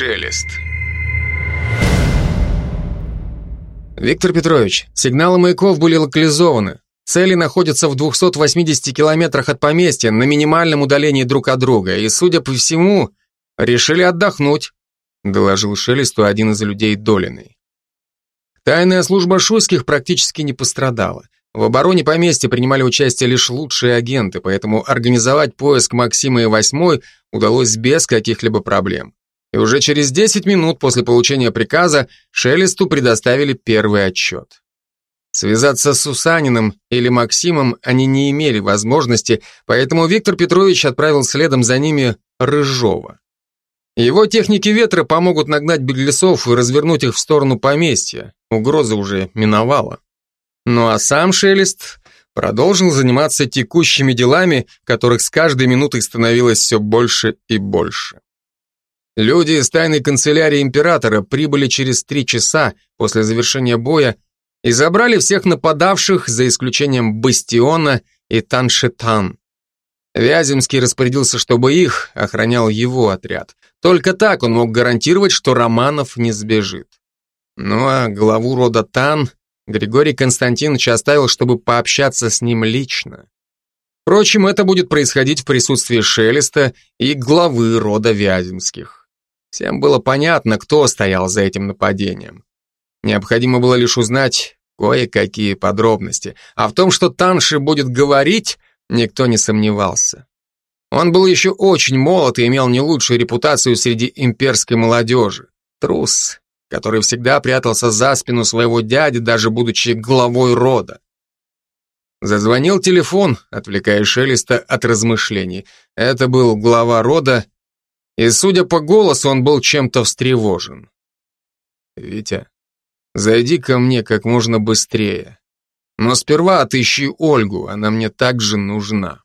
Шелест. Виктор Петрович, сигналы маяков были локализованы. Цели находятся в 280 километрах от поместья, на минимальном удалении друг от друга, и, судя по всему, решили отдохнуть, доложил Шелесту один из людей Долиной. Тайная служба Шуйских практически не пострадала. В обороне поместья принимали участие лишь лучшие агенты, поэтому организовать поиск Максима и Восьмой удалось без каких-либо проблем. И уже через 10 минут после получения приказа Шелесту предоставили первый отчет. Связаться с Сусаниным или Максимом они не имели возможности, поэтому Виктор Петрович отправил следом за ними Рыжова. Его техники ветра помогут нагнать беглецов и развернуть их в сторону поместья. Угроза уже миновала. Ну а сам Шелест продолжил заниматься текущими делами, которых с каждой минутой становилось все больше и больше. Люди из тайной канцелярии императора прибыли через три часа после завершения боя и забрали всех нападавших, за исключением Бастиона и Таншетан. Вяземский распорядился, чтобы их охранял его отряд. Только так он мог гарантировать, что Романов не сбежит. Ну а главу рода Тан Григорий Константинович оставил, чтобы пообщаться с ним лично. Впрочем, это будет происходить в присутствии Шелеста и главы рода Вяземских. Всем было понятно, кто стоял за этим нападением. Необходимо было лишь узнать кое-какие подробности, а в том, что Танши будет говорить, никто не сомневался. Он был еще очень молод и имел не лучшую репутацию среди имперской молодежи. Трус, который всегда прятался за спину своего дяди, даже будучи главой рода. Зазвонил телефон, отвлекая Шелеста от размышлений. Это был глава рода, и, судя по голосу, он был чем-то встревожен. «Витя, зайди ко мне как можно быстрее. Но сперва отыщи Ольгу, она мне также нужна».